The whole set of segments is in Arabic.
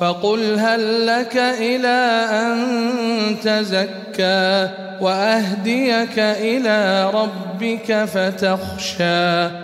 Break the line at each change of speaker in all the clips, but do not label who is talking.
فقل هل لك إلى أن تزكى وأهديك إلى ربك فتخشى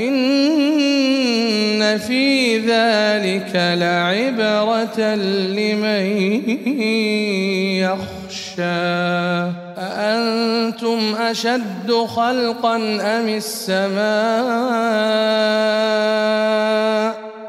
إن في ذلك لعبرة لمن يخشى. أأنتم أشد خلقا أم السماء؟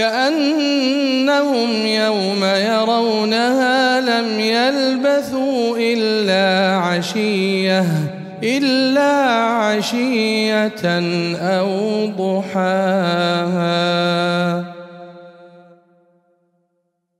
كأنهم يوم يرونها لم يلبثوا إلا عشية إلا عشية أو ضحاها.